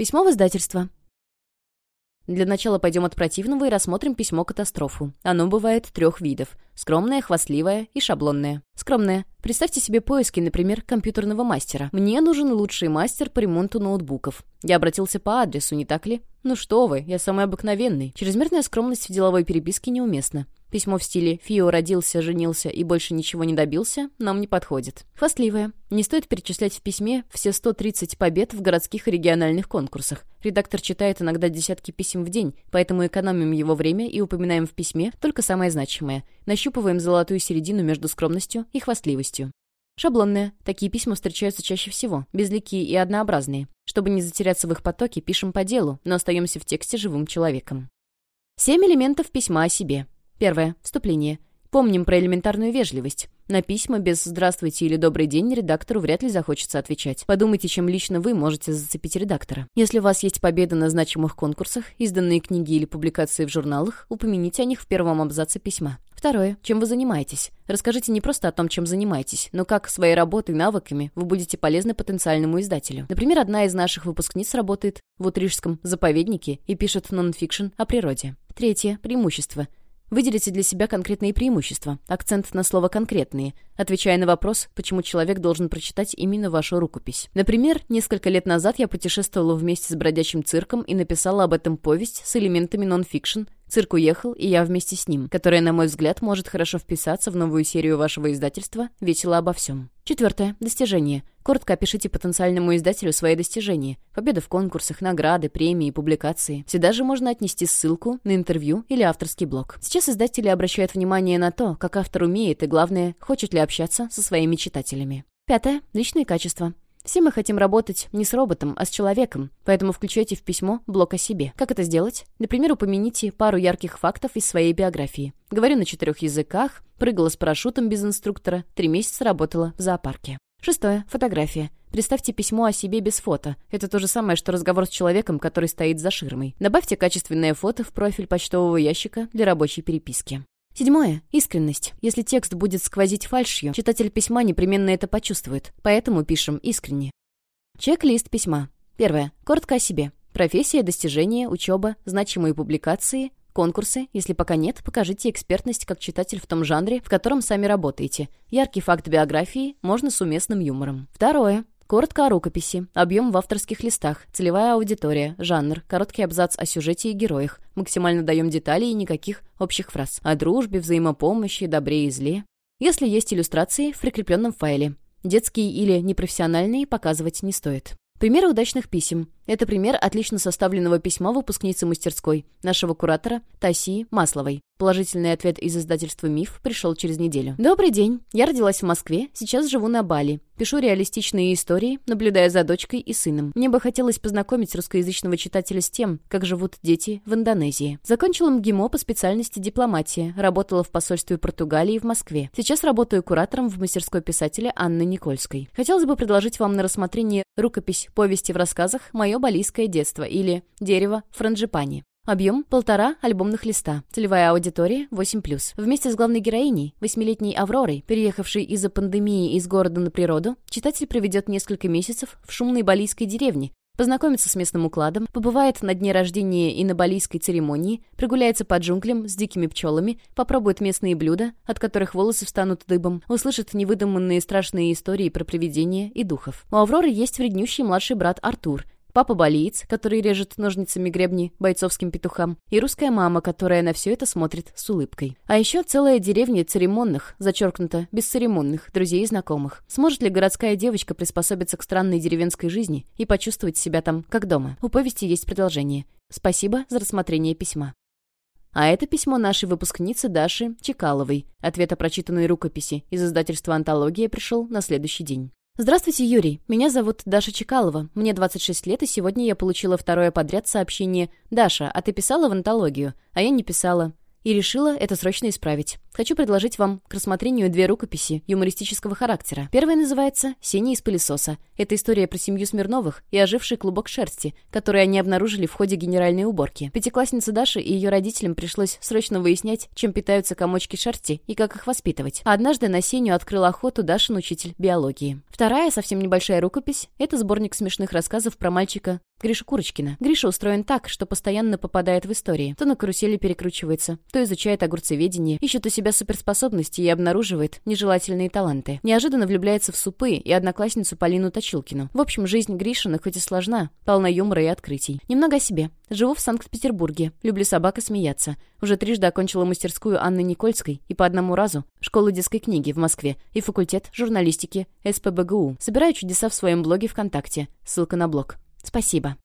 Письмо в издательство. Для начала пойдем от противного и рассмотрим письмо-катастрофу. Оно бывает трех видов. Скромное, хвастливое и шаблонное. Скромное. Представьте себе поиски, например, компьютерного мастера. Мне нужен лучший мастер по ремонту ноутбуков. Я обратился по адресу, не так ли? Ну что вы, я самый обыкновенный. Чрезмерная скромность в деловой переписке неуместна. Письмо в стиле «Фио родился, женился и больше ничего не добился» нам не подходит. Хвастливое. Не стоит перечислять в письме все 130 побед в городских и региональных конкурсах. Редактор читает иногда десятки писем в день, поэтому экономим его время и упоминаем в письме только самое значимое. Нащупываем золотую середину между скромностью и хвастливостью. Шаблонные. Такие письма встречаются чаще всего, безликие и однообразные. Чтобы не затеряться в их потоке, пишем по делу, но остаемся в тексте живым человеком. Семь элементов письма о себе. Первое. Вступление. Помним про элементарную вежливость. На письма без «здравствуйте» или «добрый день» редактору вряд ли захочется отвечать. Подумайте, чем лично вы можете зацепить редактора. Если у вас есть победа на значимых конкурсах, изданные книги или публикации в журналах, упомяните о них в первом абзаце письма. Второе. Чем вы занимаетесь? Расскажите не просто о том, чем занимаетесь, но как своей работой, навыками вы будете полезны потенциальному издателю. Например, одна из наших выпускниц работает в Утрижском заповеднике и пишет нонфикшн о природе. Третье. Преимущество. Выделите для себя конкретные преимущества, акцент на слово «конкретные», отвечая на вопрос, почему человек должен прочитать именно вашу рукопись. Например, несколько лет назад я путешествовала вместе с бродячим цирком и написала об этом повесть с элементами нон-фикшн Цирк уехал, и я вместе с ним, которая, на мой взгляд, может хорошо вписаться в новую серию вашего издательства «Весело обо всем». Четвертое. Достижение. Коротко опишите потенциальному издателю свои достижения. Победы в конкурсах, награды, премии, публикации. Сюда же можно отнести ссылку на интервью или авторский блог. Сейчас издатели обращают внимание на то, как автор умеет и, главное, хочет ли общаться со своими читателями. Пятое. Личные качества. Все мы хотим работать не с роботом, а с человеком, поэтому включайте в письмо блок о себе. Как это сделать? Например, упомяните пару ярких фактов из своей биографии. Говорю на четырех языках, прыгала с парашютом без инструктора, три месяца работала в зоопарке. Шестое. Фотография. Представьте письмо о себе без фото. Это то же самое, что разговор с человеком, который стоит за ширмой. Добавьте качественное фото в профиль почтового ящика для рабочей переписки. Седьмое. Искренность. Если текст будет сквозить фальшью, читатель письма непременно это почувствует, поэтому пишем искренне. Чек-лист письма. Первое. Коротко о себе. Профессия, достижения, учеба, значимые публикации, конкурсы. Если пока нет, покажите экспертность как читатель в том жанре, в котором сами работаете. Яркий факт биографии, можно с уместным юмором. Второе. Коротко о рукописи. Объем в авторских листах. Целевая аудитория. Жанр. Короткий абзац о сюжете и героях. Максимально даем детали и никаких общих фраз. О дружбе, взаимопомощи, добре и зле. Если есть иллюстрации, в прикрепленном файле. Детские или непрофессиональные показывать не стоит. Примеры удачных писем. Это пример отлично составленного письма выпускницы мастерской, нашего куратора Таси Масловой. Положительный ответ из издательства «Миф» пришел через неделю. «Добрый день. Я родилась в Москве, сейчас живу на Бали. Пишу реалистичные истории, наблюдая за дочкой и сыном. Мне бы хотелось познакомить русскоязычного читателя с тем, как живут дети в Индонезии. Закончила МГИМО по специальности дипломатия, работала в посольстве Португалии в Москве. Сейчас работаю куратором в мастерской писателя Анны Никольской. Хотелось бы предложить вам на рассмотрение рукопись «Повести в рассказах. Мое балийское детство» или «Дерево франджипани». Объем – полтора альбомных листа. Целевая аудитория – 8+. Вместе с главной героиней, восьмилетней Авророй, переехавшей из-за пандемии из города на природу, читатель проведет несколько месяцев в шумной балийской деревне, познакомится с местным укладом, побывает на дне рождения и на балийской церемонии, прогуляется по джунглям с дикими пчелами, попробует местные блюда, от которых волосы встанут дыбом, услышит невыдуманные страшные истории про привидения и духов. У Авроры есть вреднющий младший брат Артур, папа-болиец, который режет ножницами гребни бойцовским петухам, и русская мама, которая на все это смотрит с улыбкой. А еще целая деревня церемонных, зачеркнуто, бесцеремонных, друзей и знакомых. Сможет ли городская девочка приспособиться к странной деревенской жизни и почувствовать себя там, как дома? У повести есть продолжение. Спасибо за рассмотрение письма. А это письмо нашей выпускницы Даши Чекаловой. Ответ о прочитанной рукописи из издательства «Антология» пришел на следующий день. Здравствуйте, Юрий. Меня зовут Даша Чекалова. Мне 26 лет, и сегодня я получила второе подряд сообщение «Даша, а ты писала в антологию?» А я не писала. И решила это срочно исправить. Хочу предложить вам к рассмотрению две рукописи юмористического характера. Первая называется «Сеня из пылесоса». Это история про семью Смирновых и оживший клубок шерсти, который они обнаружили в ходе генеральной уборки. Пятиклассница Даша и ее родителям пришлось срочно выяснять, чем питаются комочки шерсти и как их воспитывать. А однажды на Сеню открыл охоту Дашин учитель биологии. Вторая, совсем небольшая рукопись, это сборник смешных рассказов про мальчика Гриша Курочкина. Гриша устроен так, что постоянно попадает в истории. То на карусели перекручивается, то изучает огурцеведение, ищет у себя суперспособности и обнаруживает нежелательные таланты. Неожиданно влюбляется в супы и одноклассницу Полину Точилкину. В общем, жизнь Гришина хоть и сложна, полна юмора и открытий. Немного о себе. Живу в Санкт-Петербурге. Люблю собак и смеяться. Уже трижды окончила мастерскую Анны Никольской и по одному разу школу детской книги в Москве и факультет журналистики СПБГУ. Собираю чудеса в своем блоге ВКонтакте. Ссылка на блог. Спасибо.